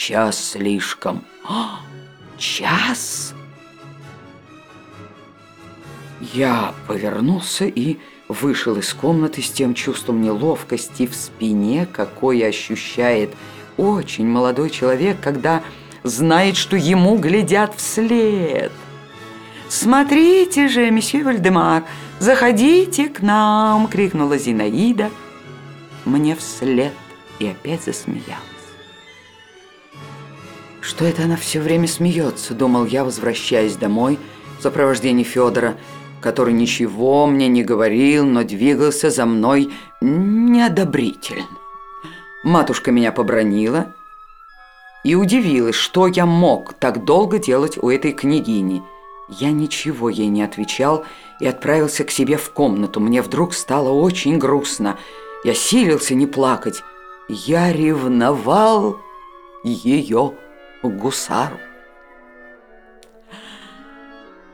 час слишком. А, час? Я повернулся и вышел из комнаты с тем чувством неловкости в спине, какое ощущает очень молодой человек, когда знает, что ему глядят вслед. «Смотрите же, месье Вальдемар, заходите к нам!» — крикнула Зинаида мне вслед и опять засмеялась. «Что это она все время смеется?» — думал я, возвращаясь домой в сопровождении Федора, который ничего мне не говорил, но двигался за мной неодобрительно. Матушка меня побронила и удивилась, что я мог так долго делать у этой княгини. Я ничего ей не отвечал и отправился к себе в комнату. Мне вдруг стало очень грустно. Я силился не плакать. Я ревновал ее гусару.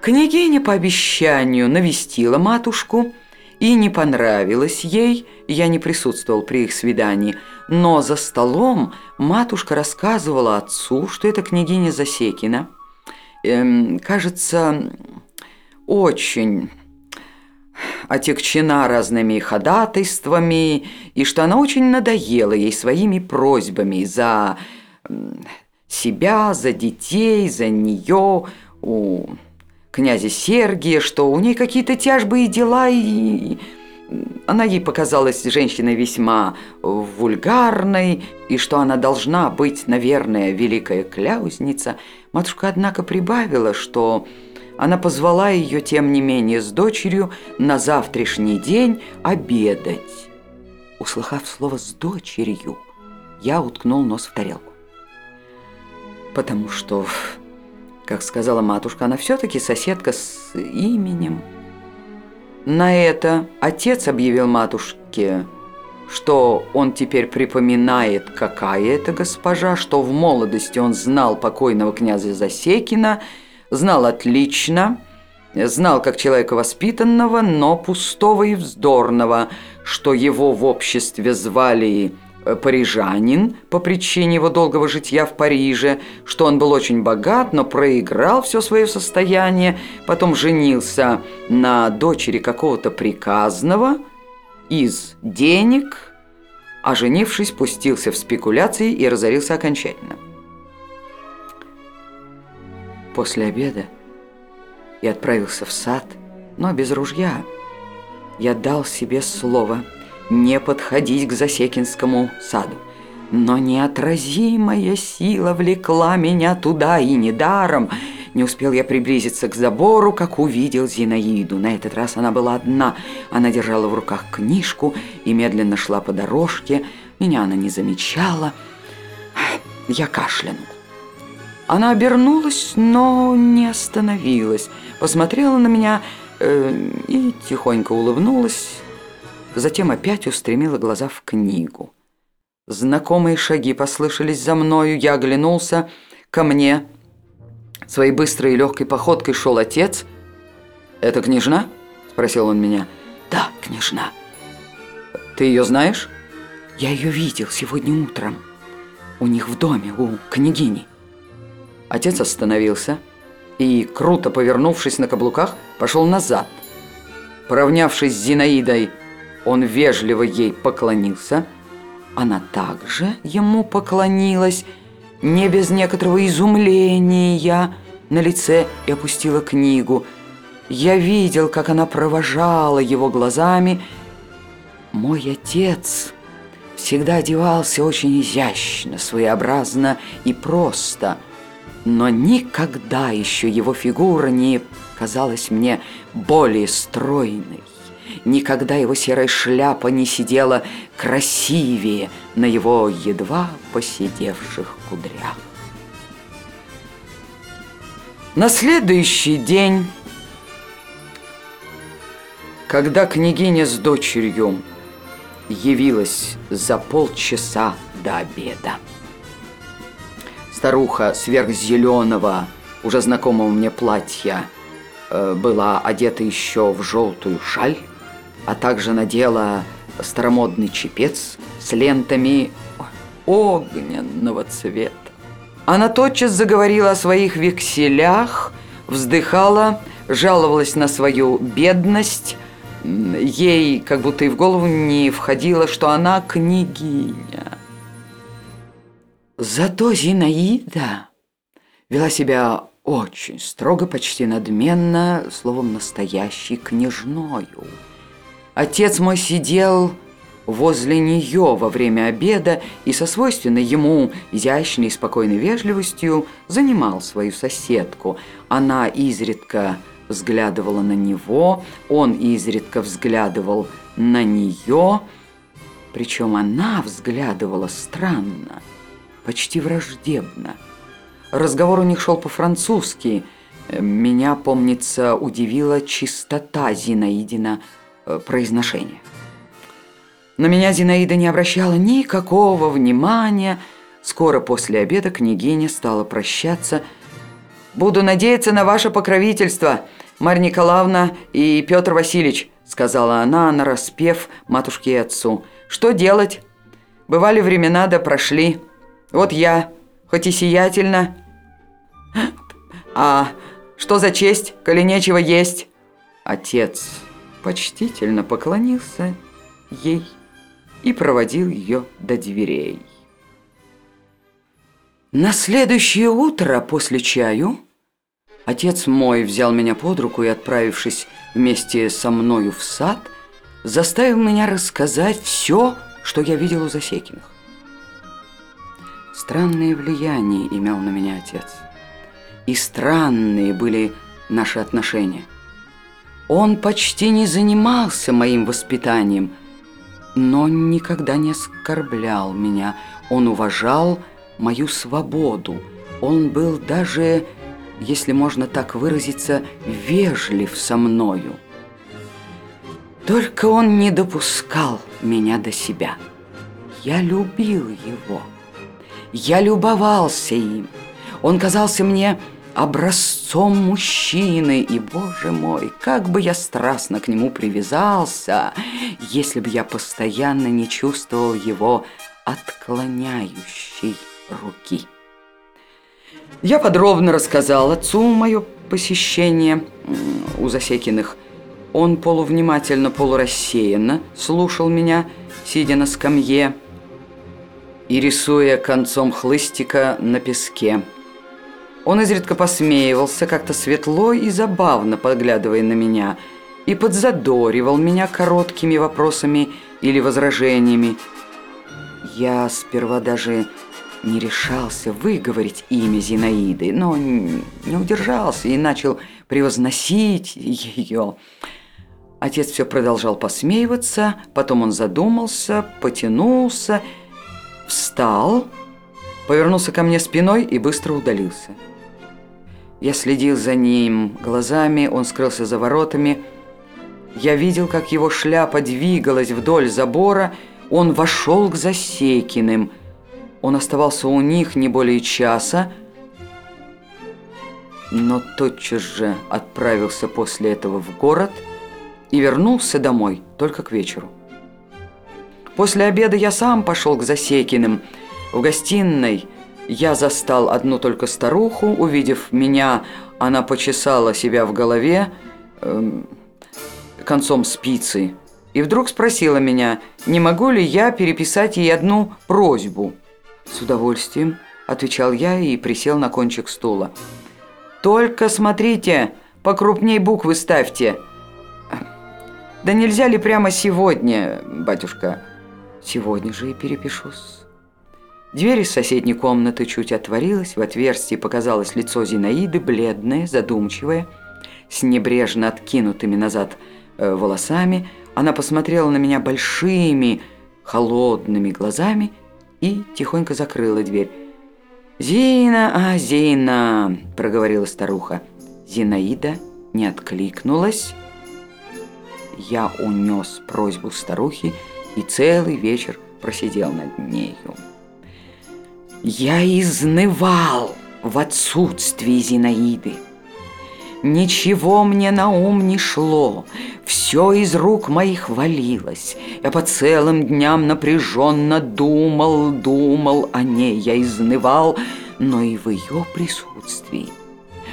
Княгиня по обещанию навестила матушку, и не понравилось ей, я не присутствовал при их свидании, но за столом матушка рассказывала отцу, что это княгиня Засекина. Эм, кажется, очень отягчена разными ходатайствами, и что она очень надоела ей своими просьбами за себя, за детей, за нее, у князя Сергия, что у ней какие-то тяжбы и дела, и она ей показалась женщиной весьма вульгарной, и что она должна быть, наверное, великая кляузница. Матушка, однако, прибавила, что она позвала ее, тем не менее, с дочерью на завтрашний день обедать. Услыхав слово «с дочерью», я уткнул нос в тарелку. Потому что как сказала матушка, она все-таки соседка с именем. На это отец объявил матушке, что он теперь припоминает, какая это госпожа, что в молодости он знал покойного князя Засекина, знал отлично, знал как человека воспитанного, но пустого и вздорного, что его в обществе звали парижанин по причине его долгого житья в Париже, что он был очень богат, но проиграл все свое состояние, потом женился на дочери какого-то приказного из денег, а женившись, пустился в спекуляции и разорился окончательно. После обеда я отправился в сад, но без ружья. Я дал себе слово – не подходить к Засекинскому саду. Но неотразимая сила влекла меня туда, и недаром не успел я приблизиться к забору, как увидел Зинаиду. На этот раз она была одна. Она держала в руках книжку и медленно шла по дорожке. Меня она не замечала. Я кашлянул. Она обернулась, но не остановилась. Посмотрела на меня э, и тихонько улыбнулась затем опять устремила глаза в книгу. Знакомые шаги послышались за мною, я оглянулся ко мне. Своей быстрой и легкой походкой шел отец. «Это княжна?» – спросил он меня. «Да, княжна». «Ты ее знаешь?» «Я ее видел сегодня утром. У них в доме, у княгини». Отец остановился и, круто повернувшись на каблуках, пошел назад. Поравнявшись с Зинаидой, он вежливо ей поклонился. Она также ему поклонилась, не без некоторого изумления на лице и опустила книгу. Я видел, как она провожала его глазами. Мой отец всегда одевался очень изящно, своеобразно и просто, но никогда еще его фигура не казалась мне более стройной. Никогда его серая шляпа не сидела красивее на его едва поседевших кудрях. На следующий день, когда княгиня с дочерью явилась за полчаса до обеда, старуха сверхзеленого, уже знакомого мне платья, э, была одета еще в желтую шаль, а также надела старомодный чепец с лентами огненного цвета. Она тотчас заговорила о своих векселях, вздыхала, жаловалась на свою бедность. Ей как будто и в голову не входило, что она княгиня. Зато Зинаида вела себя очень строго, почти надменно, словом, настоящей княжною. Отец мой сидел возле нее во время обеда и со свойственной ему изящной и спокойной вежливостью занимал свою соседку. Она изредка взглядывала на него, он изредка взглядывал на нее, причем она взглядывала странно, почти враждебно. Разговор у них шел по-французски. Меня, помнится, удивила чистота Зинаидина э, произношения. На меня Зинаида не обращала никакого внимания. Скоро после обеда княгиня стала прощаться. «Буду надеяться на ваше покровительство, Марья Николаевна и Петр Васильевич», сказала она, нараспев матушке и отцу. «Что делать? Бывали времена, да прошли. Вот я, хоть и сиятельно. А что за честь, коли нечего есть?» Отец почтительно поклонился ей и проводил ее до дверей. На следующее утро после чаю отец мой взял меня под руку и, отправившись вместе со мною в сад, заставил меня рассказать все, что я видел у Засекиных. Странное влияние имел на меня отец. И странные были наши отношения. Он почти не занимался моим воспитанием – но никогда не оскорблял меня. Он уважал мою свободу. Он был даже, если можно так выразиться, вежлив со мною. Только он не допускал меня до себя. Я любил его. Я любовался им. Он казался мне образцом мужчины, и, боже мой, как бы я страстно к нему привязался, если бы я постоянно не чувствовал его отклоняющей руки. Я подробно рассказал отцу мое посещение у Засекиных. Он полувнимательно, полурассеянно слушал меня, сидя на скамье и рисуя концом хлыстика на песке. Он изредка посмеивался, как-то светло и забавно подглядывая на меня, и подзадоривал меня короткими вопросами или возражениями. Я сперва даже не решался выговорить имя Зинаиды, но не удержался и начал превозносить ее. Отец все продолжал посмеиваться, потом он задумался, потянулся, встал, повернулся ко мне спиной и быстро удалился. Я следил за ним глазами, он скрылся за воротами. Я видел, как его шляпа двигалась вдоль забора, он вошел к Засекиным. Он оставался у них не более часа, но тотчас же отправился после этого в город и вернулся домой только к вечеру. После обеда я сам пошел к Засекиным. В гостиной я застал одну только старуху. Увидев меня, она почесала себя в голове э, концом спицы и вдруг спросила меня, не могу ли я переписать ей одну просьбу. «С удовольствием», – отвечал я и присел на кончик стула. «Только смотрите, покрупней буквы ставьте». «Да нельзя ли прямо сегодня, батюшка?» «Сегодня же и перепишусь». Дверь из соседней комнаты чуть отворилась, в отверстии показалось лицо Зинаиды, бледное, задумчивое, с небрежно откинутыми назад э, волосами. Она посмотрела на меня большими, холодными глазами и тихонько закрыла дверь. «Зина, а, Зина!» – проговорила старуха. Зинаида не откликнулась. Я унес просьбу старухи и целый вечер просидел над нею. Я изнывал в отсутствии Зинаиды. Ничего мне на ум не шло, все из рук моих валилось. Я по целым дням напряженно думал, думал о ней. Я изнывал, но и в ее присутствии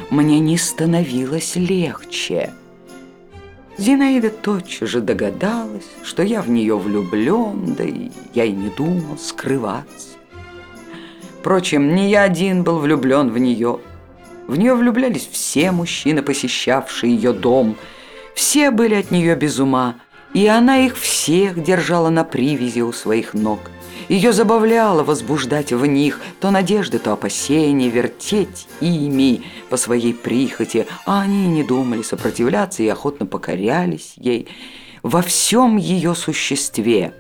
мне не становилось легче. Зинаида тотчас же догадалась, что я в нее влюблен, да и я и не думал скрываться. Впрочем, не я один был влюблен в нее. В нее влюблялись все мужчины, посещавшие ее дом. Все были от нее без ума, и она их всех держала на привязи у своих ног. Ее забавляло возбуждать в них то надежды, то опасения, вертеть ими по своей прихоти, а они не думали сопротивляться и охотно покорялись ей. Во всем ее существе,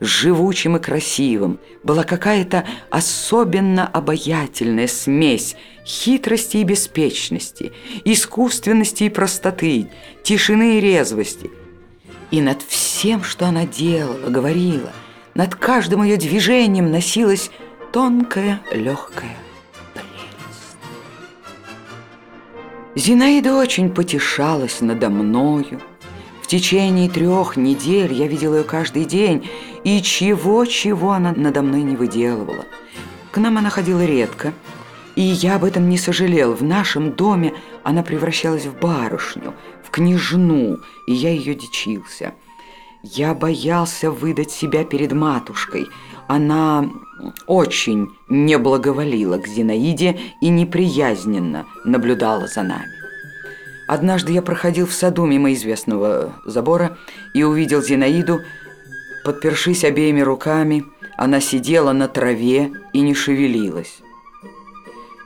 живучим и красивым, была какая-то особенно обаятельная смесь хитрости и беспечности, искусственности и простоты, тишины и резвости. И над всем, что она делала, говорила – над каждым ее движением носилась тонкая, легкая прелесть. Зинаида очень потешалась надо мною. В течение трех недель я видел ее каждый день, и чего-чего она надо мной не выделывала. К нам она ходила редко, и я об этом не сожалел. В нашем доме она превращалась в барышню, в княжну, и я ее дичился – я боялся выдать себя перед матушкой. Она очень не благоволила к Зинаиде и неприязненно наблюдала за нами. Однажды я проходил в саду мимо известного забора и увидел Зинаиду, подпершись обеими руками, она сидела на траве и не шевелилась.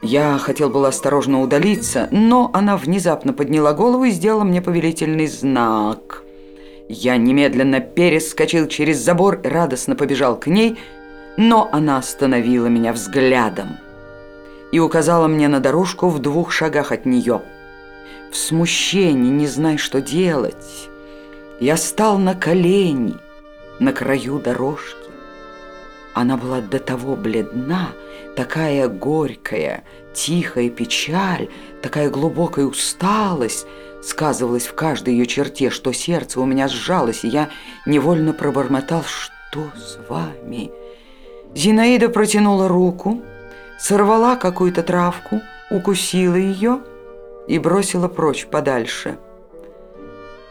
Я хотел было осторожно удалиться, но она внезапно подняла голову и сделала мне повелительный знак – я немедленно перескочил через забор и радостно побежал к ней, но она остановила меня взглядом и указала мне на дорожку в двух шагах от нее. В смущении, не зная, что делать, я стал на колени на краю дорожки. Она была до того бледна, такая горькая, тихая печаль, такая глубокая усталость — сказывалось в каждой ее черте, что сердце у меня сжалось, и я невольно пробормотал «Что с вами?». Зинаида протянула руку, сорвала какую-то травку, укусила ее и бросила прочь подальше.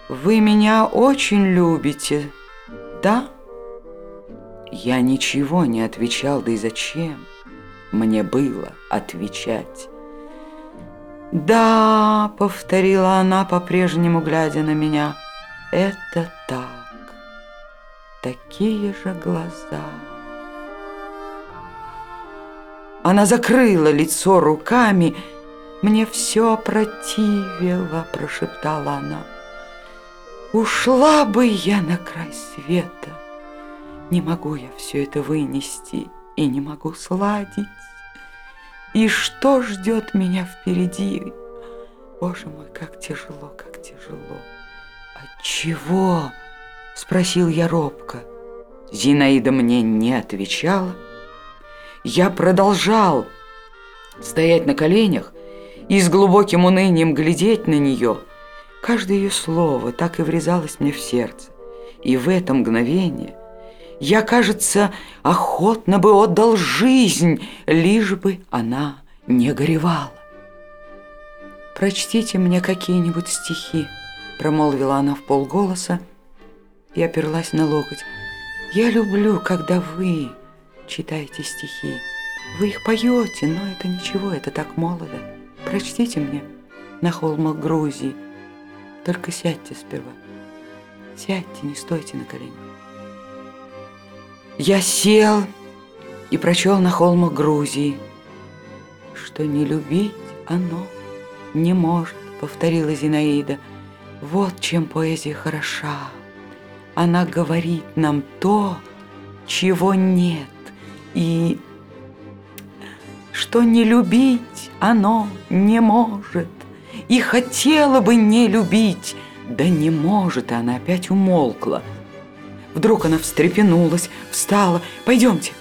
«Вы меня очень любите, да?» Я ничего не отвечал, да и зачем мне было отвечать? «Да», — повторила она, по-прежнему глядя на меня, — «это так, такие же глаза». Она закрыла лицо руками. «Мне все противило», — прошептала она. «Ушла бы я на край света. Не могу я все это вынести и не могу сладить». И что ждет меня впереди? Боже мой, как тяжело, как тяжело. От чего? Спросил я робко. Зинаида мне не отвечала. Я продолжал стоять на коленях и с глубоким унынием глядеть на нее. Каждое ее слово так и врезалось мне в сердце. И в это мгновение я, кажется, охотно бы отдал жизнь, лишь бы она не горевала. «Прочтите мне какие-нибудь стихи», — промолвила она в полголоса и оперлась на локоть. «Я люблю, когда вы читаете стихи. Вы их поете, но это ничего, это так молодо. Прочтите мне на холмах Грузии. Только сядьте сперва. Сядьте, не стойте на коленях. Я сел и прочел на холмах Грузии, что не любить оно не может, повторила Зинаида. Вот чем поэзия хороша. Она говорит нам то, чего нет, и что не любить оно не может, и хотела бы не любить, да не может, она опять умолкла. Вдруг она встрепенулась, встала. «Пойдемте».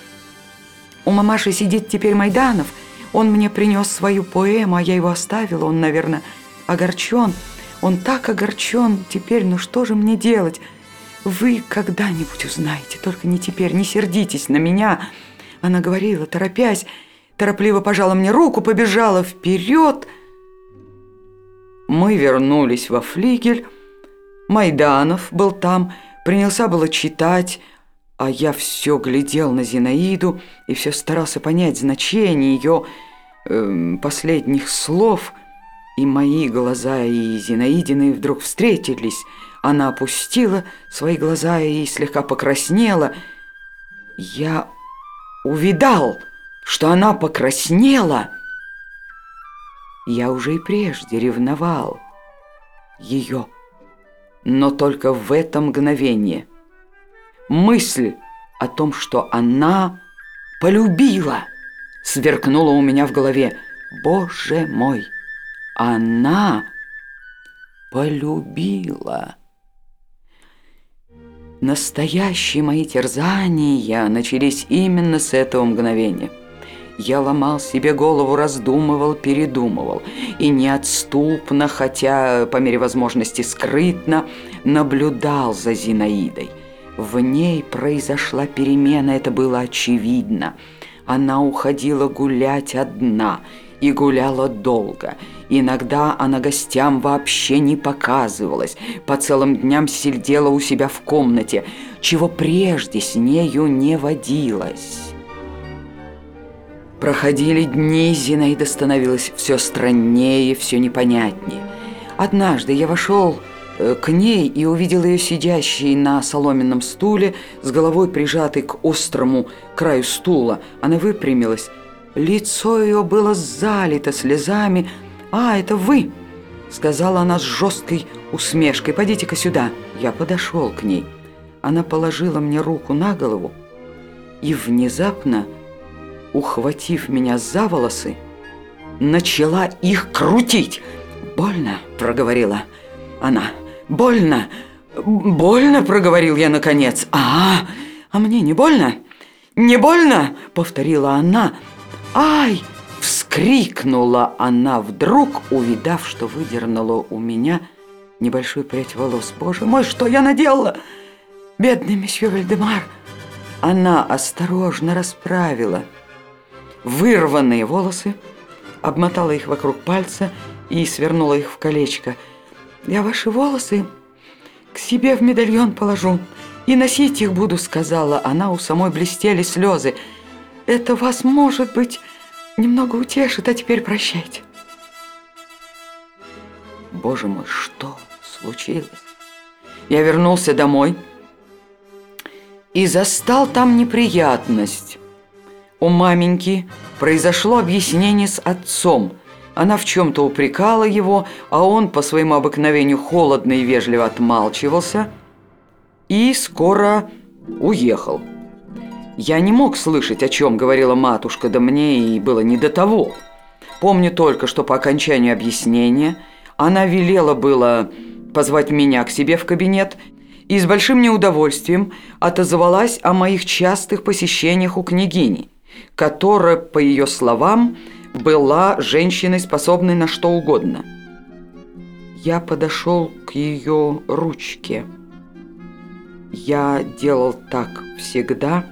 У мамаши сидит теперь Майданов. Он мне принес свою поэму, а я его оставила. Он, наверное, огорчен. Он так огорчен теперь, ну что же мне делать? Вы когда-нибудь узнаете, только не теперь, не сердитесь на меня. Она говорила, торопясь, торопливо пожала мне руку, побежала вперед. Мы вернулись во флигель. Майданов был там, принялся было читать, а я все глядел на Зинаиду и все старался понять значение ее э, последних слов. И мои глаза и Зинаидины вдруг встретились. Она опустила свои глаза и слегка покраснела. Я увидал, что она покраснела. Я уже и прежде ревновал ее, но только в это мгновение. Мысль о том, что она полюбила, сверкнула у меня в голове. Боже мой, она полюбила. Настоящие мои терзания начались именно с этого мгновения. Я ломал себе голову, раздумывал, передумывал и неотступно, хотя по мере возможности скрытно, наблюдал за Зинаидой. В ней произошла перемена, это было очевидно. Она уходила гулять одна и гуляла долго. Иногда она гостям вообще не показывалась, по целым дням сидела у себя в комнате, чего прежде с нею не водилось. Проходили дни, Зинаида становилась все страннее, все непонятнее. Однажды я вошел э, к ней и увидел ее сидящей на соломенном стуле, с головой прижатой к острому краю стула. Она выпрямилась. Лицо ее было залито слезами. «А, это вы!» — сказала она с жесткой усмешкой. «Пойдите-ка сюда». Я подошел к ней. Она положила мне руку на голову и внезапно ухватив меня за волосы, начала их крутить. «Больно», — проговорила она. «Больно! Больно!» — проговорил я наконец. «А, а мне не больно?» «Не больно?» — повторила она. «Ай!» — вскрикнула она вдруг, увидав, что выдернула у меня небольшую прядь волос. «Боже мой, что я наделала?» «Бедный месье Вальдемар!» Она осторожно расправила вырванные волосы, обмотала их вокруг пальца и свернула их в колечко. «Я ваши волосы к себе в медальон положу и носить их буду», сказала она, у самой блестели слезы. «Это вас, может быть, немного утешит, а теперь прощайте». Боже мой, что случилось? Я вернулся домой и застал там неприятность. У маменьки произошло объяснение с отцом. Она в чем-то упрекала его, а он по своему обыкновению холодно и вежливо отмалчивался и скоро уехал. Я не мог слышать, о чем говорила матушка, да мне и было не до того. Помню только, что по окончанию объяснения она велела было позвать меня к себе в кабинет и с большим неудовольствием отозвалась о моих частых посещениях у княгини – которая, по ее словам, была женщиной, способной на что угодно. Я подошел к ее ручке. Я делал так всегда,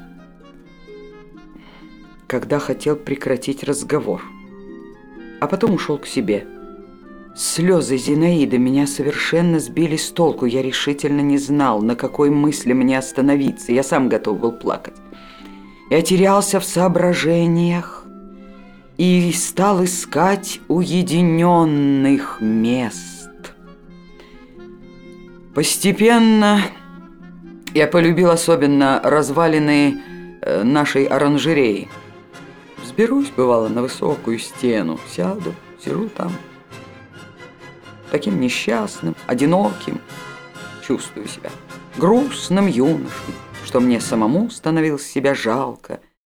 когда хотел прекратить разговор, а потом ушел к себе. Слезы Зинаиды меня совершенно сбили с толку. Я решительно не знал, на какой мысли мне остановиться. Я сам готов был плакать. Я терялся в соображениях и стал искать уединенных мест. Постепенно я полюбил особенно развалины э, нашей оранжереи. Взберусь, бывало, на высокую стену, сяду, сижу там. Таким несчастным, одиноким чувствую себя, грустным юношей что мне самому становилось себя жалко –